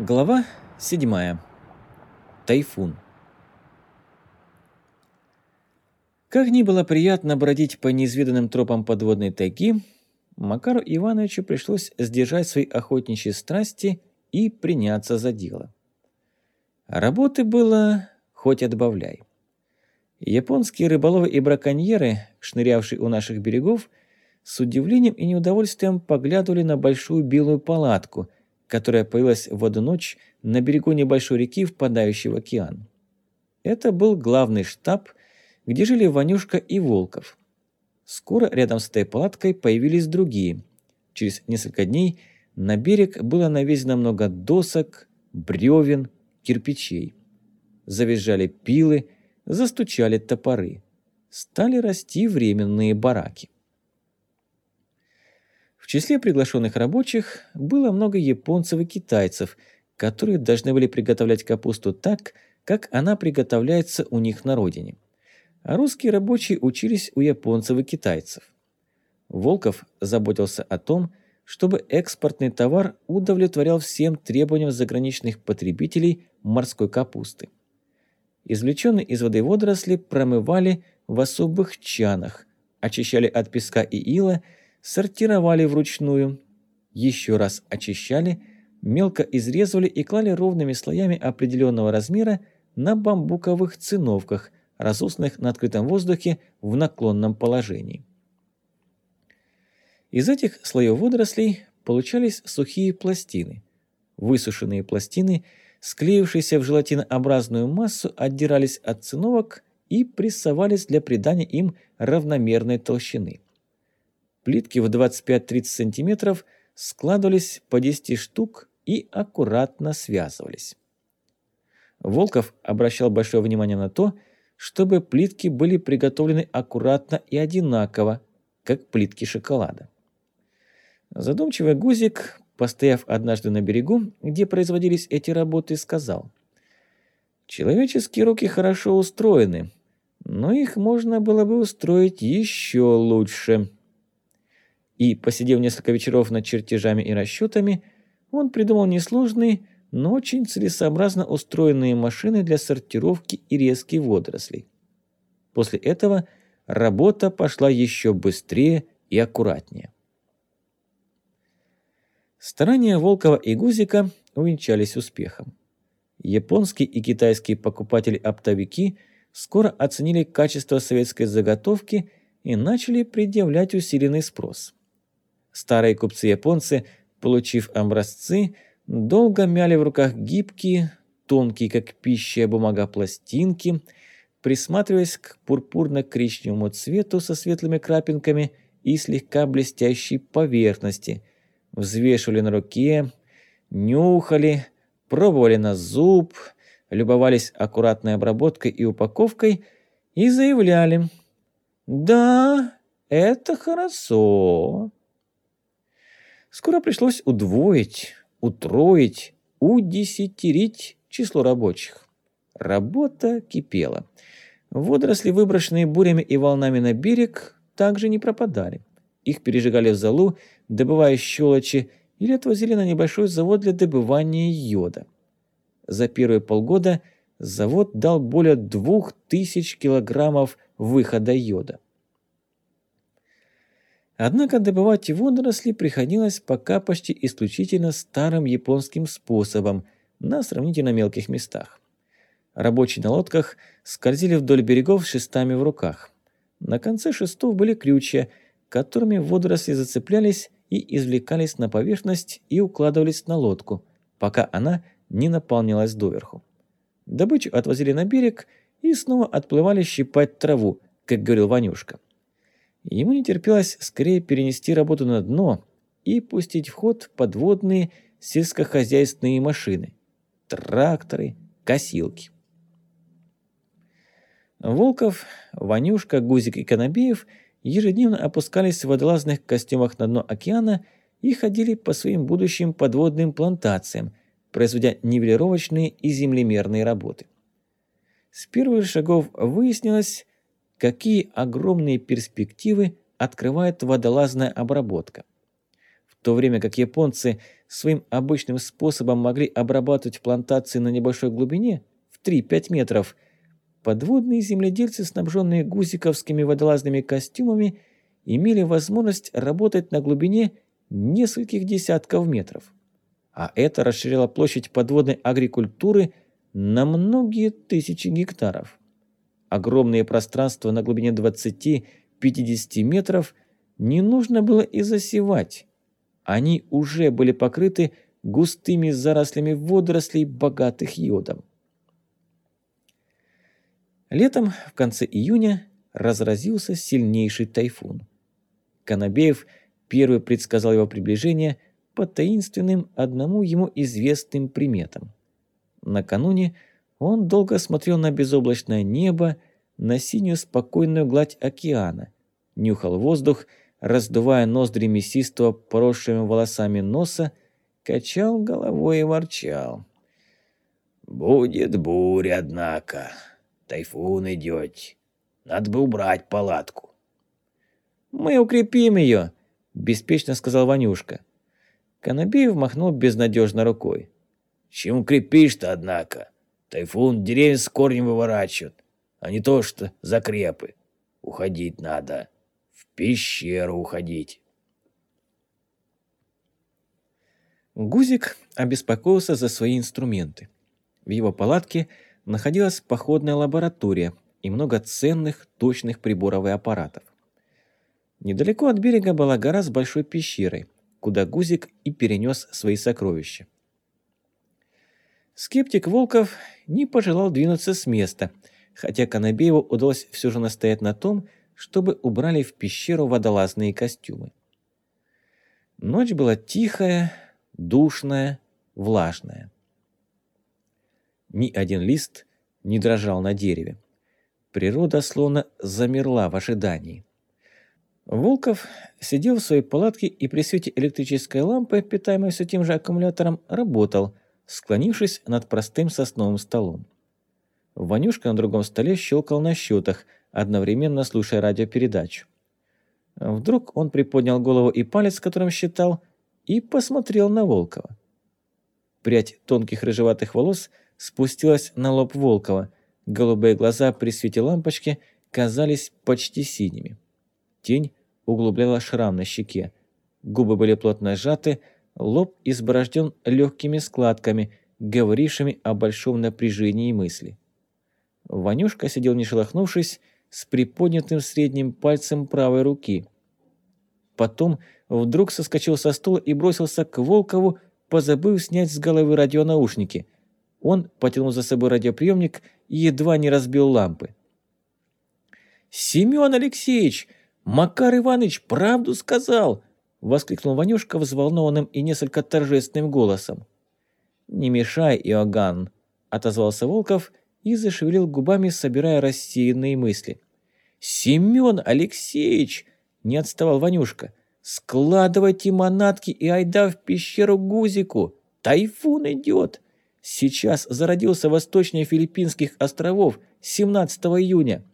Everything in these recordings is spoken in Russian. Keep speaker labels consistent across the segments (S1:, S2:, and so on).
S1: Глава 7. Тайфун. Как ни было приятно бродить по неизведанным тропам подводной тайги, Макару Ивановичу пришлось сдержать свои охотничьи страсти и приняться за дело. Работы было хоть отбавляй. Японские рыболовы и браконьеры, шнырявшие у наших берегов, с удивлением и неудовольствием поглядывали на большую белую палатку – которая появилась в одну ночь на берегу небольшой реки, впадающей в океан. Это был главный штаб, где жили Ванюшка и Волков. Скоро рядом с этой палаткой появились другие. Через несколько дней на берег было навезено много досок, бревен, кирпичей. Завизжали пилы, застучали топоры. Стали расти временные бараки числе приглашенных рабочих было много японцев и китайцев, которые должны были приготовлять капусту так, как она приготовляется у них на родине. А русские рабочие учились у японцев и китайцев. Волков заботился о том, чтобы экспортный товар удовлетворял всем требованиям заграничных потребителей морской капусты. Извлеченные из воды водоросли промывали в особых чанах, очищали от песка и ила – сортировали вручную, еще раз очищали, мелко изрезывали и клали ровными слоями определенного размера на бамбуковых циновках, разосланных на открытом воздухе в наклонном положении. Из этих слоев водорослей получались сухие пластины. Высушенные пластины, склеившиеся в желатинообразную массу, отдирались от циновок и прессовались для придания им равномерной толщины. Плитки в 25-30 сантиметров складывались по 10 штук и аккуратно связывались. Волков обращал большое внимание на то, чтобы плитки были приготовлены аккуратно и одинаково, как плитки шоколада. Задумчивый Гузик, постояв однажды на берегу, где производились эти работы, сказал, «Человеческие руки хорошо устроены, но их можно было бы устроить еще лучше». И, посидев несколько вечеров над чертежами и расчетами, он придумал несложные, но очень целесообразно устроенные машины для сортировки и резки водорослей. После этого работа пошла еще быстрее и аккуратнее. Старания Волкова и Гузика увенчались успехом. Японские и китайские покупатели-оптовики скоро оценили качество советской заготовки и начали предъявлять усиленный спрос. Старые купцы-японцы, получив образцы, долго мяли в руках гибкие, тонкие, как пища бумага, пластинки, присматриваясь к пурпурно-коричневому цвету со светлыми крапинками и слегка блестящей поверхности, взвешивали на руке, нюхали, пробовали на зуб, любовались аккуратной обработкой и упаковкой и заявляли «Да, это хорошо». Скоро пришлось удвоить, утроить, удесятерить число рабочих. Работа кипела. Водоросли, выброшенные бурями и волнами на берег, также не пропадали. Их пережигали в залу, добывая щелочи, или отвозили на небольшой завод для добывания йода. За первые полгода завод дал более двух тысяч килограммов выхода йода. Однако добывать водоросли приходилось пока почти исключительно старым японским способом на сравнительно мелких местах. Рабочие на лодках скользили вдоль берегов шестами в руках. На конце шестов были крючья, которыми водоросли зацеплялись и извлекались на поверхность и укладывались на лодку, пока она не наполнилась доверху. Добычу отвозили на берег и снова отплывали щипать траву, как говорил Ванюшка. Ему не терпелось скорее перенести работу на дно и пустить в ход подводные сельскохозяйственные машины, тракторы, косилки. Волков, Ванюшка, Гузик и Конобеев ежедневно опускались в водолазных костюмах на дно океана и ходили по своим будущим подводным плантациям, производя нивелировочные и землемерные работы. С первых шагов выяснилось, какие огромные перспективы открывает водолазная обработка. В то время как японцы своим обычным способом могли обрабатывать плантации на небольшой глубине в 3-5 метров, подводные земледельцы, снабженные гусиковскими водолазными костюмами, имели возможность работать на глубине нескольких десятков метров. А это расширяло площадь подводной агрикультуры на многие тысячи гектаров. Огромные пространства на глубине 20-50 метров не нужно было и засевать. Они уже были покрыты густыми зарослями водорослей, богатых йодом. Летом, в конце июня, разразился сильнейший тайфун. Конобеев первый предсказал его приближение по таинственным одному ему известным приметам. Накануне он долго смотрел на безоблачное небо, на синюю спокойную гладь океана, нюхал воздух, раздувая ноздри мясистого поросшими волосами носа, качал головой и ворчал. «Будет буря, однако. Тайфун идет. Надо бы убрать палатку». «Мы укрепим ее», – беспечно сказал Ванюшка. Конобеев махнул безнадежно рукой. «Чем укрепишь-то, однако? Тайфун деревья с корнем выворачивает, а не то что закрепы. Уходить надо» пещеру уходить. Гузик обеспокоился за свои инструменты. В его палатке находилась походная лаборатория и много ценных, точных приборов и аппаратов. Недалеко от берега была гора с большой пещерой, куда Гузик и перенес свои сокровища. Скептик Волков не пожелал двинуться с места, хотя Конобееву удалось все же настоять на том, чтобы убрали в пещеру водолазные костюмы. Ночь была тихая, душная, влажная. Ни один лист не дрожал на дереве. Природа словно замерла в ожидании. Волков сидел в своей палатке и при свете электрической лампы, питаемой все тем же аккумулятором, работал, склонившись над простым сосновым столом. Ванюшка на другом столе щелкал на счетах – одновременно слушая радиопередачу. Вдруг он приподнял голову и палец, которым считал, и посмотрел на Волкова. Прядь тонких рыжеватых волос спустилась на лоб Волкова. Голубые глаза при свете лампочки казались почти синими. Тень углубляла шрам на щеке. Губы были плотно сжаты, лоб изборожден легкими складками, говорившими о большом напряжении мысли. Ванюшка сидел не шелохнувшись с приподнятым средним пальцем правой руки. Потом вдруг соскочил со стула и бросился к Волкову, позабыв снять с головы радионаушники. Он потянул за собой радиоприемник и едва не разбил лампы. «Семен Алексеевич! Макар Иванович правду сказал!» — воскликнул Ванюшка взволнованным и несколько торжественным голосом. «Не мешай, Иоганн!» — отозвался Волков и зашевелил губами, собирая рассеянные мысли. «Семен Алексеевич!» – не отставал Ванюшка. «Складывайте манатки и айда в пещеру Гузику! Тайфун идет! Сейчас зародился восточнее Филиппинских островов 17 июня.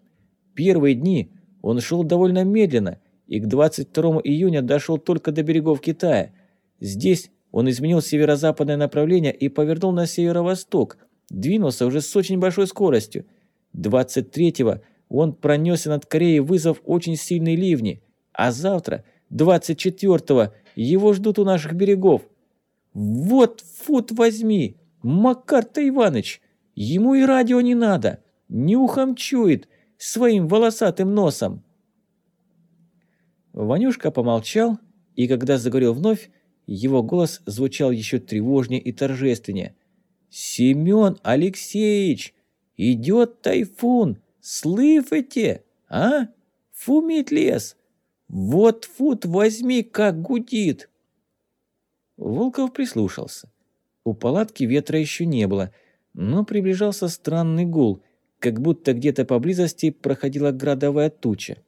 S1: Первые дни он шел довольно медленно и к 22 июня дошел только до берегов Китая. Здесь он изменил северо-западное направление и повернул на северо-восток, Двинулся уже с очень большой скоростью. 23-го он пронесся над Кореей, вызвав очень сильные ливни. А завтра, 24-го, его ждут у наших берегов. Вот фут возьми, Макар-то Иваныч, ему и радио не надо, нюхом чует своим волосатым носом. Ванюшка помолчал, и когда заговорил вновь, его голос звучал еще тревожнее и торжественнее – «Семен Алексеевич, идет тайфун, слышите, а? Фумит лес. Вот фут возьми, как гудит!» Волков прислушался. У палатки ветра еще не было, но приближался странный гул, как будто где-то поблизости проходила градовая туча.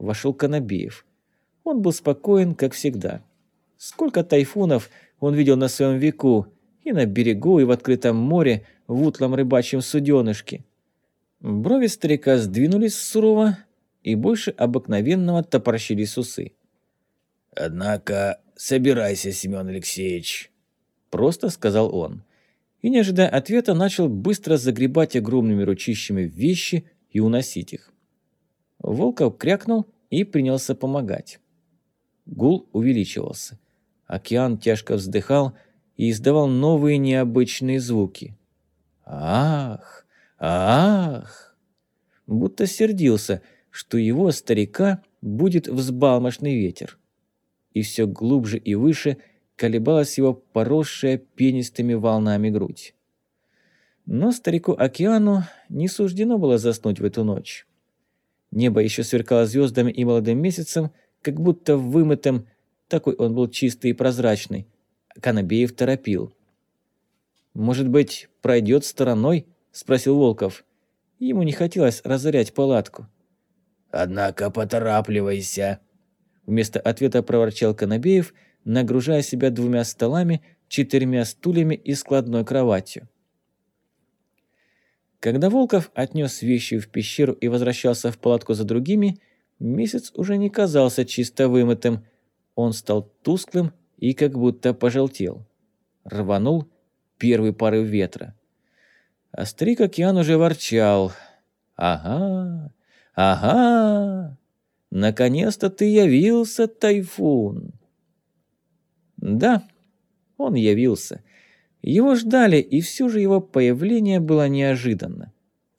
S1: Вошел Конобеев. Он был спокоен, как всегда. Сколько тайфунов он видел на своем веку, и на берегу, и в открытом море, в утлом рыбачьем суденышке. Брови старика сдвинулись сурово и больше обыкновенного топорщились усы.
S2: «Однако собирайся, Семен Алексеевич», —
S1: просто сказал он. И, не ожидая ответа, начал быстро загребать огромными ручищами вещи и уносить их. Волков крякнул и принялся помогать. Гул увеличивался. Океан тяжко вздыхал и издавал новые необычные звуки. Ах! Ах! Будто сердился, что его, старика, будет взбалмошный ветер. И все глубже и выше колебалась его поросшая пенистыми волнами грудь. Но старику-океану не суждено было заснуть в эту ночь. Небо еще сверкало звездами и молодым месяцем, как будто вымытым, такой он был чистый и прозрачный. Канабеев торопил. «Может быть, пройдет стороной?» – спросил Волков. Ему не хотелось разорять палатку.
S2: «Однако поторапливайся!»
S1: Вместо ответа проворчал Конобеев, нагружая себя двумя столами, четырьмя стульями и складной кроватью. Когда Волков отнес вещи в пещеру и возвращался в палатку за другими, месяц уже не казался чисто вымытым. Он стал тусклым и как будто пожелтел. Рванул первый порыв ветра. А старик океан уже ворчал. «Ага, ага, наконец-то ты явился, Тайфун!» Да, он явился. Его ждали, и все же его появление было неожиданно.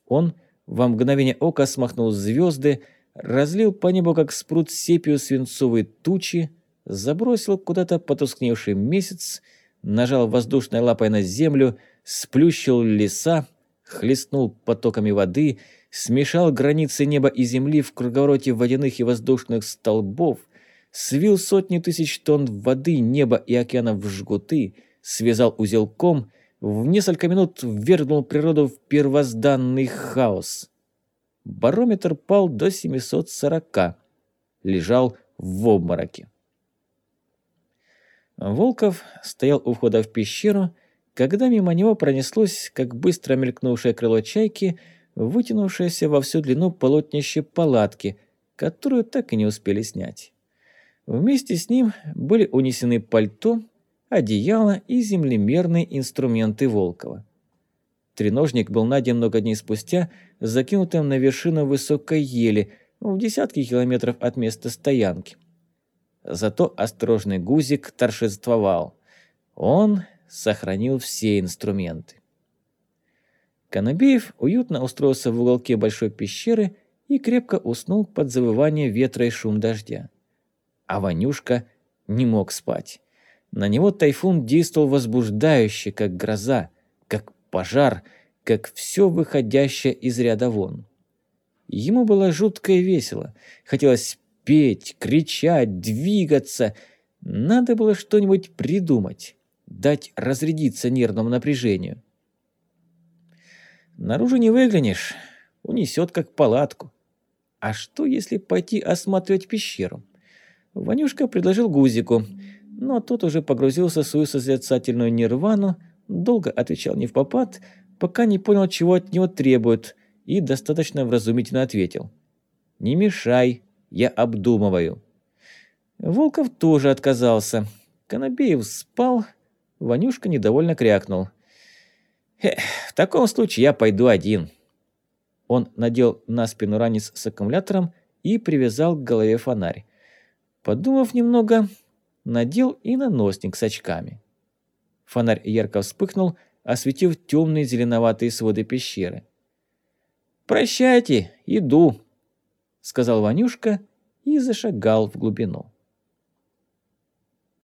S1: Он во мгновение ока смахнул звезды, разлил по небу, как спрут сепию свинцовые тучи, забросил куда-то потускневший месяц, нажал воздушной лапой на землю, сплющил леса, хлестнул потоками воды, смешал границы неба и земли в круговороте водяных и воздушных столбов, свил сотни тысяч тонн воды, неба и океана в жгуты, связал узелком, в несколько минут ввергнул природу в первозданный хаос. Барометр пал до 740, лежал в обмороке. Волков стоял у входа в пещеру, когда мимо него пронеслось, как быстро мелькнувшее крыло чайки, вытянувшееся во всю длину полотнище палатки, которую так и не успели снять. Вместе с ним были унесены пальто, одеяло и землемерные инструменты Волкова. Треножник был найден много дней спустя, закинутым на вершину высокой ели в десятки километров от места стоянки. Зато осторожный гузик торжествовал. Он сохранил все инструменты. Конобеев уютно устроился в уголке большой пещеры и крепко уснул под завывание ветра и шум дождя. А Ванюшка не мог спать. На него тайфун действовал возбуждающе, как гроза, как пожар, как все выходящее из ряда вон. Ему было жутко и весело. Хотелось петь, кричать, двигаться. Надо было что-нибудь придумать, дать разрядиться нервному напряжению. Наружу не выглянешь, унесет как палатку. А что, если пойти осматривать пещеру? Ванюшка предложил Гузику, но тот уже погрузился в свою созерцательную нирвану, долго отвечал не в попад, пока не понял, чего от него требуют, и достаточно вразумительно ответил. «Не мешай, я обдумываю». Волков тоже отказался. Конобеев спал, Ванюшка недовольно крякнул. «В таком случае я пойду один». Он надел на спину ранец с аккумулятором и привязал к голове фонарь. Подумав немного, надел и наносник с очками. Фонарь ярко вспыхнул, осветив темные зеленоватые своды пещеры. «Прощайте, иду», сказал Ванюшка и зашагал в глубину.